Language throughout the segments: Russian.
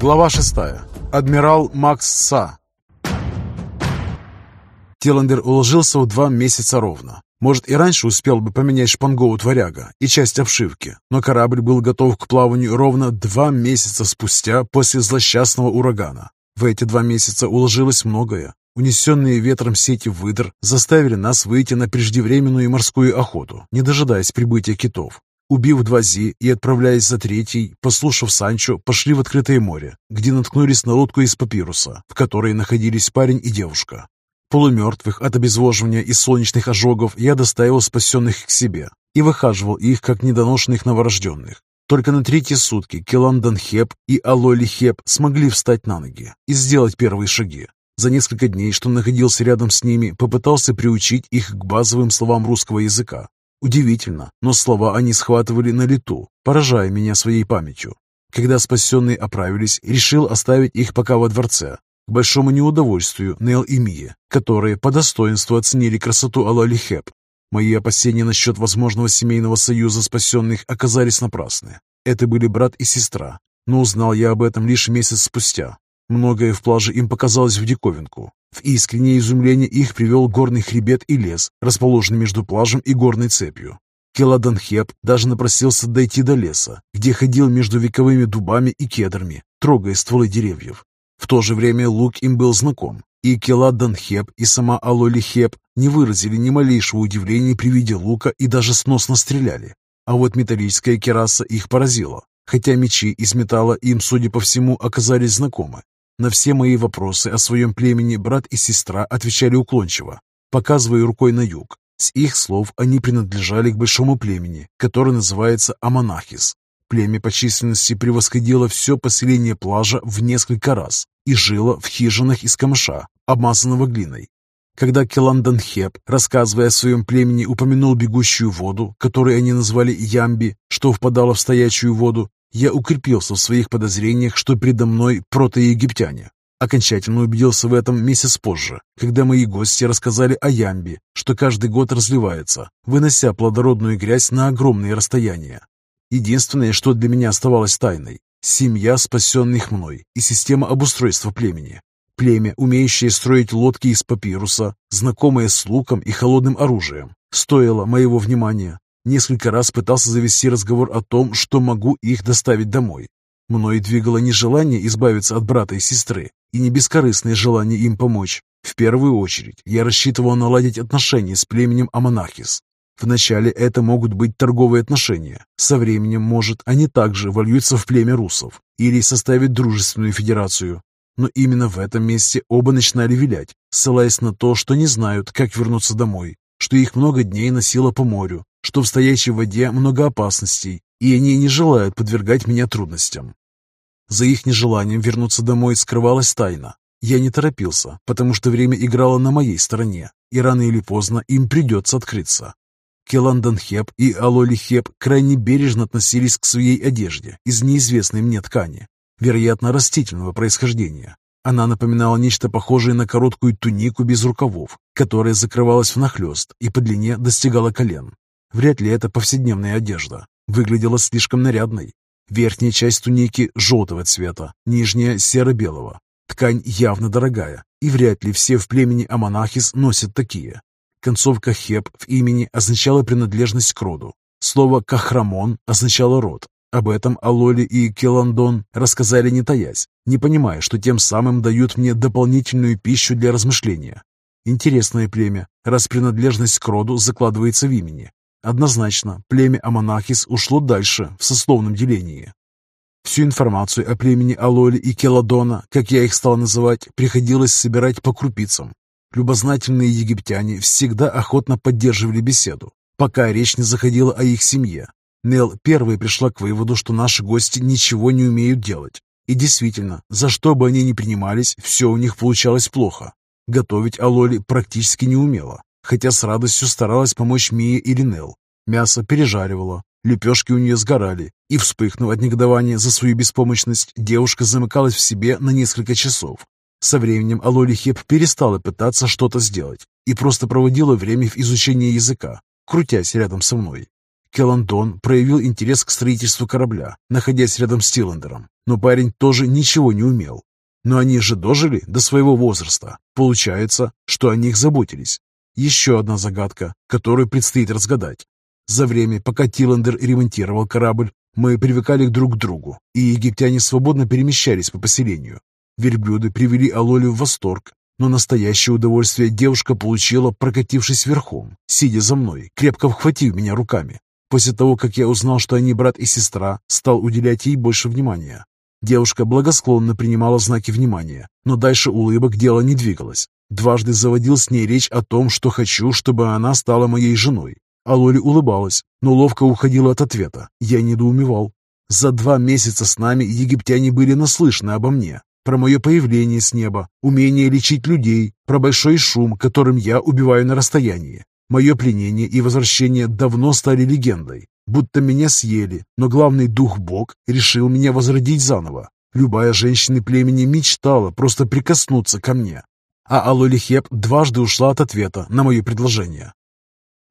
Глава 6. Адмирал Макс Са. Тиландер уложился в два месяца ровно. Может, и раньше успел бы поменять шпангу творяга и часть обшивки, но корабль был готов к плаванию ровно два месяца спустя после злосчастного урагана. В эти два месяца уложилось многое. Унесенные ветром сети выдр заставили нас выйти на преждевременную морскую охоту, не дожидаясь прибытия китов. Убив два зи и отправляясь за третий, послушав Санчо, пошли в открытое море, где наткнулись на лодку из папируса, в которой находились парень и девушка. Полумертвых от обезвоживания и солнечных ожогов я доставил спасенных к себе и выхаживал их, как недоношенных новорожденных. Только на третьи сутки Келандан Хеп и Алоли Хеп смогли встать на ноги и сделать первые шаги. За несколько дней, что находился рядом с ними, попытался приучить их к базовым словам русского языка, Удивительно, но слова они схватывали на лету, поражая меня своей памятью. Когда спасенные оправились, решил оставить их пока во дворце, к большому неудовольствию Нел и Мия, которые по достоинству оценили красоту Алали Хеп. Мои опасения насчет возможного семейного союза спасенных оказались напрасны. Это были брат и сестра, но узнал я об этом лишь месяц спустя. Многое в плаже им показалось в диковинку. В искреннее изумление их привел горный хребет и лес, расположенный между плажем и горной цепью. Келаданхеп даже напросился дойти до леса, где ходил между вековыми дубами и кедрами, трогая стволы деревьев. В то же время лук им был знаком, и Келаданхеп и сама Алолихеп не выразили ни малейшего удивления при виде лука и даже сносно стреляли. А вот металлическая кераса их поразила, хотя мечи из металла им, судя по всему, оказались знакомы. На все мои вопросы о своем племени брат и сестра отвечали уклончиво, показывая рукой на юг. С их слов они принадлежали к большому племени, которое называется Аманахис. Племя по численности превосходило все поселение плажа в несколько раз и жило в хижинах из камыша, обмазанного глиной. Когда Келанданхеп, рассказывая о своем племени, упомянул бегущую воду, которую они назвали Ямби, что впадала в стоячую воду, я укрепился в своих подозрениях, что передо мной протоегиптяне. Окончательно убедился в этом месяц позже, когда мои гости рассказали о ямбе, что каждый год разливается, вынося плодородную грязь на огромные расстояния. Единственное, что для меня оставалось тайной – семья спасенных мной и система обустройства племени. Племя, умеющее строить лодки из папируса, знакомое с луком и холодным оружием, стоило моего внимания. Несколько раз пытался завести разговор о том, что могу их доставить домой. Мной двигало не желание избавиться от брата и сестры, и не бескорыстное желание им помочь. В первую очередь я рассчитывал наладить отношения с племенем Аманахис. Вначале это могут быть торговые отношения. Со временем, может, они также вольются в племя русов или составят дружественную федерацию. Но именно в этом месте оба начинали вилять, ссылаясь на то, что не знают, как вернуться домой, что их много дней носило по морю, что в стоячей воде много опасностей, и они не желают подвергать меня трудностям. За их нежеланием вернуться домой скрывалась тайна. Я не торопился, потому что время играло на моей стороне, и рано или поздно им придется открыться. Келанданхеп и Алолихеп крайне бережно относились к своей одежде из неизвестной мне ткани, вероятно, растительного происхождения. Она напоминала нечто похожее на короткую тунику без рукавов, которая закрывалась внахлёст и по длине достигала колен. Вряд ли это повседневная одежда. Выглядела слишком нарядной. Верхняя часть туники желтого цвета, нижняя серо-белого. Ткань явно дорогая, и вряд ли все в племени Аманахис носят такие. Концовка «хеп» в имени означала принадлежность к роду. Слово «кахрамон» означало род. Об этом Алоли и Келандон рассказали не таясь, не понимая, что тем самым дают мне дополнительную пищу для размышления. Интересное племя, раз принадлежность к роду закладывается в имени. Однозначно, племя Аманахис ушло дальше в сословном делении. Всю информацию о племени Алоли и Келадона, как я их стал называть, приходилось собирать по крупицам. Любознательные египтяне всегда охотно поддерживали беседу, пока речь не заходила о их семье. Нел первой пришла к выводу, что наши гости ничего не умеют делать. И действительно, за что бы они ни принимались, все у них получалось плохо. Готовить Алоли практически не умела хотя с радостью старалась помочь Мия и Линел. Мясо пережаривала, лепешки у нее сгорали, и, вспыхнув от негодования за свою беспомощность, девушка замыкалась в себе на несколько часов. Со временем Алоли Хеп перестала пытаться что-то сделать и просто проводила время в изучении языка, крутясь рядом со мной. Келлантон проявил интерес к строительству корабля, находясь рядом с Тиллендером, но парень тоже ничего не умел. Но они же дожили до своего возраста. Получается, что о них заботились. Еще одна загадка, которую предстоит разгадать. За время, пока Тиллендер ремонтировал корабль, мы привыкали друг к другу, и египтяне свободно перемещались по поселению. Верблюды привели Алолю в восторг, но настоящее удовольствие девушка получила, прокатившись верхом, сидя за мной, крепко вхватив меня руками. После того, как я узнал, что они брат и сестра, стал уделять ей больше внимания. Девушка благосклонно принимала знаки внимания, но дальше улыбок дело не двигалось. Дважды заводил с ней речь о том, что хочу, чтобы она стала моей женой. А Лоли улыбалась, но ловко уходила от ответа. Я недоумевал. За два месяца с нами египтяне были наслышаны обо мне, про мое появление с неба, умение лечить людей, про большой шум, которым я убиваю на расстоянии. Мое пленение и возвращение давно стали легендой, будто меня съели, но главный дух Бог решил меня возродить заново. Любая женщина племени мечтала просто прикоснуться ко мне. А Алолихеп дважды ушла от ответа на мое предложение.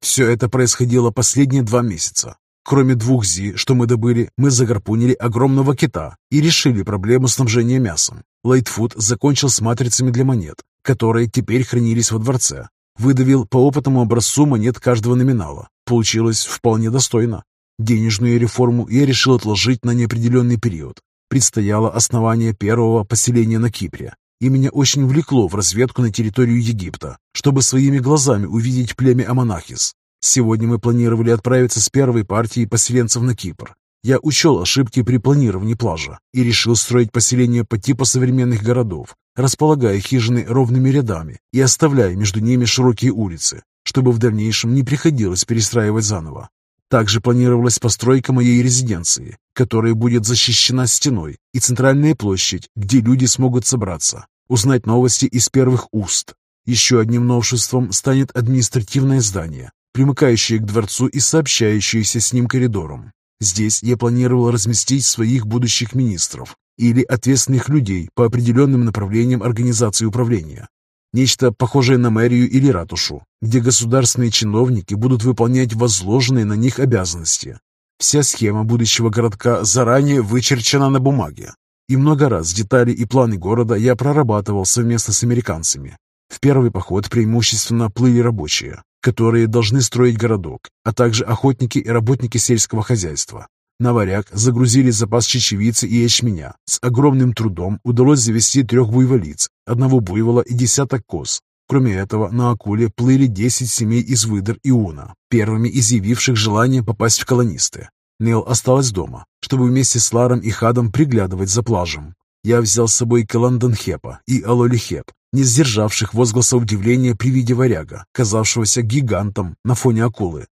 Все это происходило последние два месяца. Кроме двух зи, что мы добыли, мы загарпунили огромного кита и решили проблему снабжения мясом. Лайтфуд закончил с матрицами для монет, которые теперь хранились во дворце. Выдавил по опытному образцу монет каждого номинала. Получилось вполне достойно. Денежную реформу я решил отложить на неопределенный период. Предстояло основание первого поселения на Кипре, и меня очень влекло в разведку на территорию Египта, чтобы своими глазами увидеть племя Аманахис. Сегодня мы планировали отправиться с первой партией поселенцев на Кипр. Я учел ошибки при планировании плажа и решил строить поселение по типу современных городов, располагая хижины ровными рядами и оставляя между ними широкие улицы, чтобы в дальнейшем не приходилось перестраивать заново. Также планировалась постройка моей резиденции, которая будет защищена стеной, и центральная площадь, где люди смогут собраться, узнать новости из первых уст. Еще одним новшеством станет административное здание, примыкающие к дворцу и сообщающиеся с ним коридором. Здесь я планировал разместить своих будущих министров или ответственных людей по определенным направлениям организации управления. Нечто похожее на мэрию или ратушу, где государственные чиновники будут выполнять возложенные на них обязанности. Вся схема будущего городка заранее вычерчена на бумаге. И много раз детали и планы города я прорабатывал совместно с американцами. В первый поход преимущественно плыли рабочие, которые должны строить городок, а также охотники и работники сельского хозяйства. На варяг загрузили запас чечевицы и ячменя. С огромным трудом удалось завести трех буйволиц, одного буйвола и десяток коз. Кроме этого, на акуле плыли 10 семей из выдр уна, первыми изъявивших желание попасть в колонисты. Нел осталась дома, чтобы вместе с Ларом и Хадом приглядывать за плажем. Я взял с собой Каланденхепа и Алолихеп, не сдержавших возгласа удивления при виде варяга, казавшегося гигантом на фоне акулы.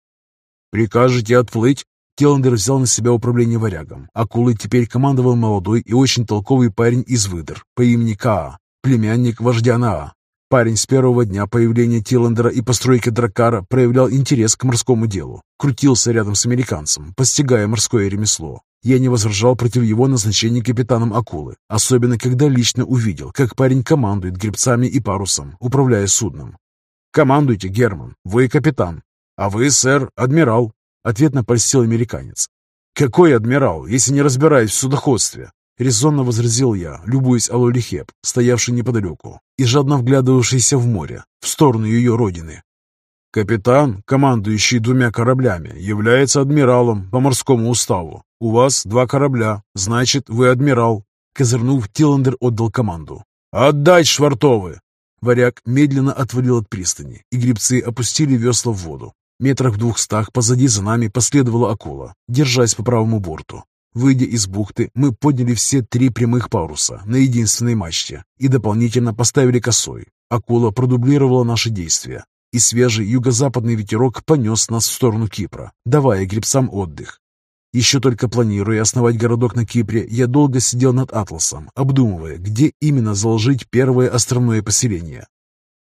«Прикажете отплыть?» Теландер взял на себя управление варягом. Акулой теперь командовал молодой и очень толковый парень из выдр по имени Каа, племянник вождя Наа. Парень с первого дня появления Тиландера и постройки Дракара проявлял интерес к морскому делу, крутился рядом с американцем, постигая морское ремесло. Я не возражал против его назначения капитаном акулы, особенно когда лично увидел, как парень командует гребцами и парусом, управляя судном. «Командуйте, Герман, вы капитан, а вы, сэр, адмирал», — ответно польстил американец. «Какой адмирал, если не разбираюсь в судоходстве?» Резонно возразил я, любуясь Алолихеп, стоявший неподалеку и жадно вглядывавшийся в море, в сторону ее родины. Капитан, командующий двумя кораблями, является адмиралом по морскому уставу. У вас два корабля, значит, вы адмирал. Козырнув, Тиландер отдал команду. «Отдать швартовы!» Варяг медленно отвалил от пристани, и грибцы опустили весла в воду. Метрах в двухстах позади за нами последовала акула, держась по правому борту. Выйдя из бухты, мы подняли все три прямых паруса на единственной мачте и дополнительно поставили косой. Акула продублировала наши действия, и свежий юго-западный ветерок понес нас в сторону Кипра, давая гребцам отдых. Еще только планируя основать городок на Кипре, я долго сидел над Атласом, обдумывая, где именно заложить первое островное поселение.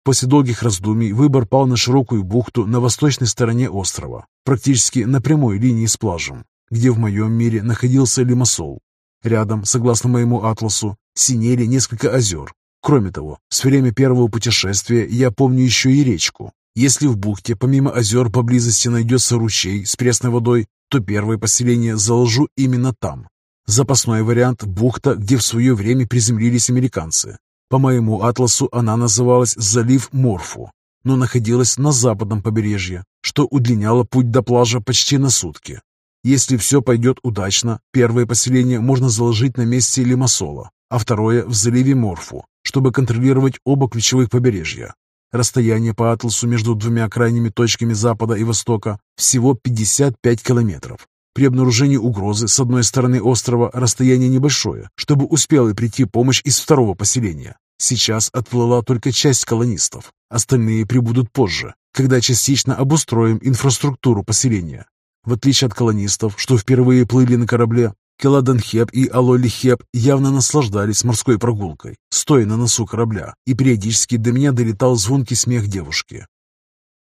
После долгих раздумий выбор пал на широкую бухту на восточной стороне острова, практически на прямой линии с плажем, где в моем мире находился Лимассол. Рядом, согласно моему атласу, синели несколько озер, Кроме того, с время первого путешествия я помню еще и речку. Если в бухте помимо озер поблизости найдется ручей с пресной водой, то первое поселение заложу именно там. Запасной вариант – бухта, где в свое время приземлились американцы. По моему атласу она называлась «Залив Морфу», но находилась на западном побережье, что удлиняло путь до плажа почти на сутки. Если все пойдет удачно, первое поселение можно заложить на месте Лимассола, а второе – в заливе Морфу, чтобы контролировать оба ключевых побережья. Расстояние по атласу между двумя крайними точками запада и востока всего 55 километров. При обнаружении угрозы с одной стороны острова расстояние небольшое, чтобы успела прийти помощь из второго поселения. Сейчас отплыла только часть колонистов. Остальные прибудут позже, когда частично обустроим инфраструктуру поселения. В отличие от колонистов, что впервые плыли на корабле, Келаданхеп и Алолихеп явно наслаждались морской прогулкой, стоя на носу корабля, и периодически до меня долетал звонкий смех девушки.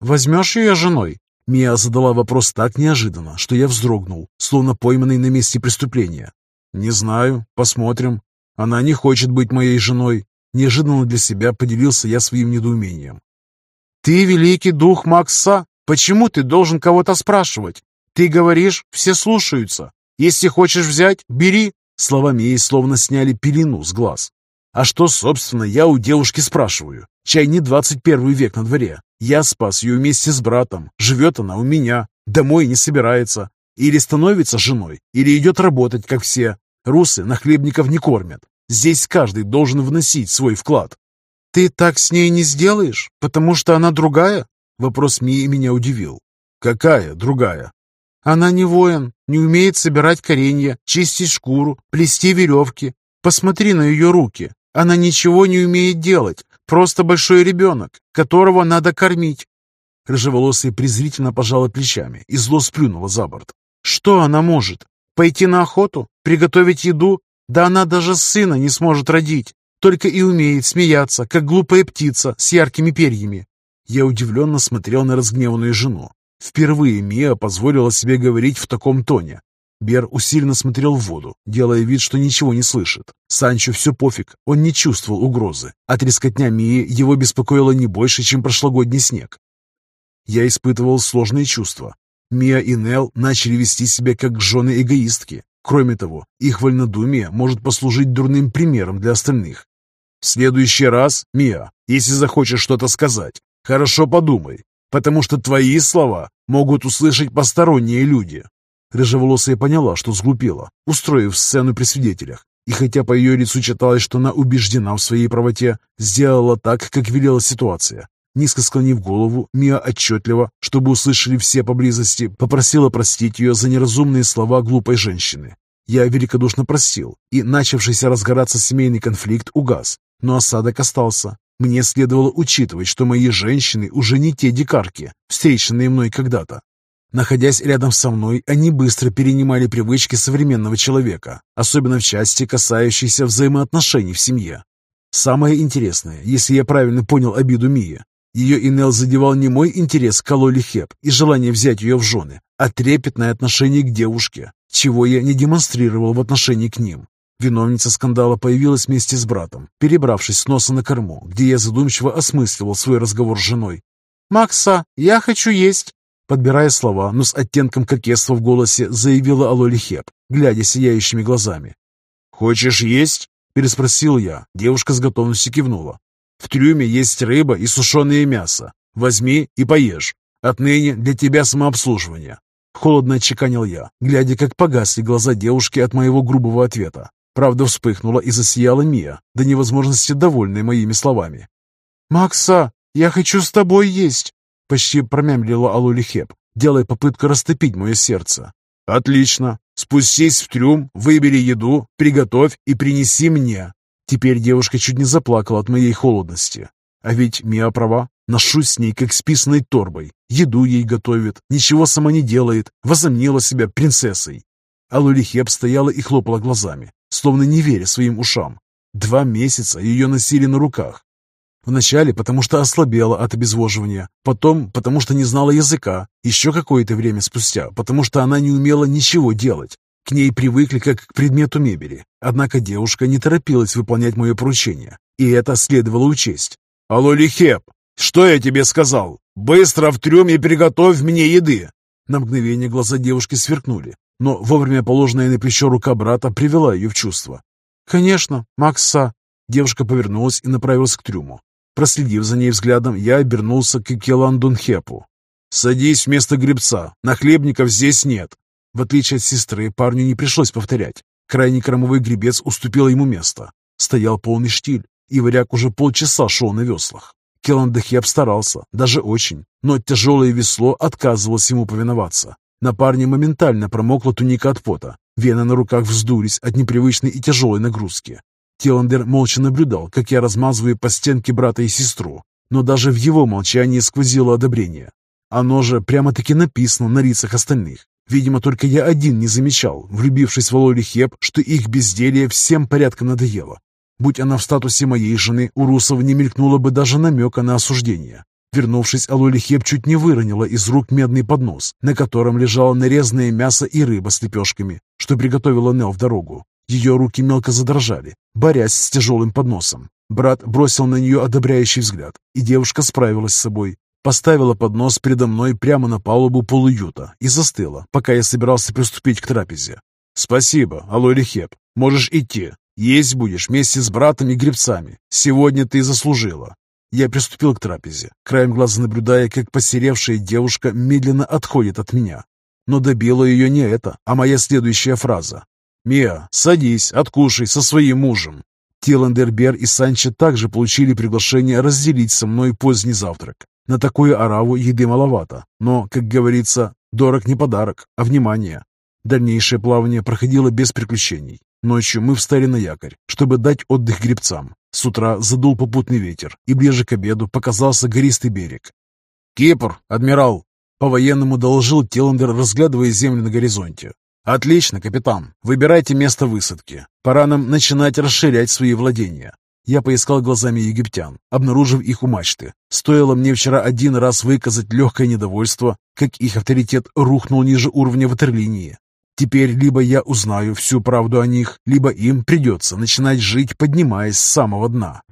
«Возьмешь ее женой?» Мия задала вопрос так неожиданно, что я вздрогнул, словно пойманный на месте преступления. «Не знаю, посмотрим. Она не хочет быть моей женой». Неожиданно для себя поделился я своим недоумением. «Ты великий дух Макса? Почему ты должен кого-то спрашивать? Ты говоришь, все слушаются. Если хочешь взять, бери». Слова Мии словно сняли пелену с глаз. А что, собственно, я у девушки спрашиваю? Чай не 21 век на дворе. Я спас ее вместе с братом. Живет она у меня. Домой не собирается. Или становится женой, или идет работать, как все. Русы нахлебников не кормят. Здесь каждый должен вносить свой вклад. «Ты так с ней не сделаешь, потому что она другая?» Вопрос Мии меня удивил. «Какая другая?» «Она не воин, не умеет собирать коренья, чистить шкуру, плести веревки. Посмотри на ее руки. Она ничего не умеет делать, Просто большой ребенок, которого надо кормить. Рыжеволосая презрительно пожала плечами и зло сплюнула за борт. Что она может? Пойти на охоту? Приготовить еду? Да она даже сына не сможет родить. Только и умеет смеяться, как глупая птица с яркими перьями. Я удивленно смотрел на разгневанную жену. Впервые Мия позволила себе говорить в таком тоне, Бер усиленно смотрел в воду, делая вид, что ничего не слышит. Санчо все пофиг, он не чувствовал угрозы. А трескотня Мии его беспокоило не больше, чем прошлогодний снег. Я испытывал сложные чувства. Мия и Нел начали вести себя как жены-эгоистки. Кроме того, их вольнодумие может послужить дурным примером для остальных. В следующий раз, Мия, если захочешь что-то сказать, хорошо подумай, потому что твои слова могут услышать посторонние люди. Рыжеволосая поняла, что сглупила, устроив сцену при свидетелях. И хотя по ее лицу читалось, что она убеждена в своей правоте, сделала так, как велела ситуация. Низко склонив голову, Мия отчетливо, чтобы услышали все поблизости, попросила простить ее за неразумные слова глупой женщины. Я великодушно простил, и начавшийся разгораться семейный конфликт угас, но осадок остался. Мне следовало учитывать, что мои женщины уже не те дикарки, встреченные мной когда-то. Находясь рядом со мной, они быстро перенимали привычки современного человека, особенно в части, касающейся взаимоотношений в семье. Самое интересное, если я правильно понял обиду Мии, ее Инел задевал не мой интерес к Калоли Хеп и желание взять ее в жены, а трепетное отношение к девушке, чего я не демонстрировал в отношении к ним. Виновница скандала появилась вместе с братом, перебравшись с носа на корму, где я задумчиво осмысливал свой разговор с женой. «Макса, я хочу есть!» Подбирая слова, но с оттенком кокетства в голосе, заявила Алоли Хеп, глядя сияющими глазами. «Хочешь есть?» – переспросил я. Девушка с готовностью кивнула. «В трюме есть рыба и сушеное мясо. Возьми и поешь. Отныне для тебя самообслуживание». Холодно отчеканил я, глядя, как погасли глаза девушки от моего грубого ответа. Правда, вспыхнула и засияла Мия, до невозможности довольная моими словами. «Макса, я хочу с тобой есть!» Почти промямлила Алулихеп, делая попытку растопить мое сердце. «Отлично! Спустись в трюм, выбери еду, приготовь и принеси мне!» Теперь девушка чуть не заплакала от моей холодности. А ведь Мия права. Ношусь с ней, как с писаной торбой. Еду ей готовит, ничего сама не делает, возомнила себя принцессой. Алулихеп стояла и хлопала глазами, словно не веря своим ушам. Два месяца ее носили на руках, Вначале потому что ослабела от обезвоживания, потом потому что не знала языка, еще какое-то время спустя, потому что она не умела ничего делать. К ней привыкли как к предмету мебели. Однако девушка не торопилась выполнять мое поручение, и это следовало учесть. «Алло, Лихеп!» «Что я тебе сказал? Быстро в трюм и приготовь мне еды!» На мгновение глаза девушки сверкнули, но вовремя положенная на плечо рука брата привела ее в чувство. «Конечно, Макса!» Девушка повернулась и направилась к трюму. Проследив за ней взглядом, я обернулся к Келандунхепу. «Садись вместо гребца, нахлебников здесь нет!» В отличие от сестры, парню не пришлось повторять. Крайний кормовой гребец уступил ему место. Стоял полный штиль, и варяг уже полчаса шел на веслах. Келандахеп старался, даже очень, но тяжелое весло отказывалось ему повиноваться. На парне моментально промокла туника от пота, вены на руках вздулись от непривычной и тяжелой нагрузки. Тиландер молча наблюдал, как я размазываю по стенке брата и сестру, но даже в его молчании сквозило одобрение. Оно же прямо-таки написано на лицах остальных. Видимо, только я один не замечал, влюбившись в Алоли Хеп, что их безделье всем порядком надоело. Будь она в статусе моей жены, у Русова не мелькнуло бы даже намека на осуждение. Вернувшись, Алоли Хеп чуть не выронила из рук медный поднос, на котором лежало нарезанное мясо и рыба с лепешками, что приготовила Нел в дорогу. Ее руки мелко задрожали, борясь с тяжелым подносом. Брат бросил на нее одобряющий взгляд, и девушка справилась с собой. Поставила поднос передо мной прямо на палубу полуюта и застыла, пока я собирался приступить к трапезе. «Спасибо, Алоли Хеп. Можешь идти. Есть будешь вместе с братом и гребцами. Сегодня ты заслужила. Я приступил к трапезе, краем глаза наблюдая, как посеревшая девушка медленно отходит от меня. Но добила ее не это, а моя следующая фраза. «Мия, садись, откушай со своим мужем». Тиландербер и Санчо также получили приглашение разделить со мной поздний завтрак. На такую ораву еды маловато, но, как говорится, дорог не подарок, а внимание. Дальнейшее плавание проходило без приключений. Ночью мы встали на якорь, чтобы дать отдых гребцам. С утра задул попутный ветер, и ближе к обеду показался гористый берег. «Кипр, адмирал!» По-военному доложил Теландер, разглядывая землю на горизонте. «Отлично, капитан. Выбирайте место высадки. Пора нам начинать расширять свои владения». Я поискал глазами египтян, обнаружив их у мачты. Стоило мне вчера один раз выказать легкое недовольство, как их авторитет рухнул ниже уровня ватерлинии. Теперь либо я узнаю всю правду о них, либо им придется начинать жить, поднимаясь с самого дна.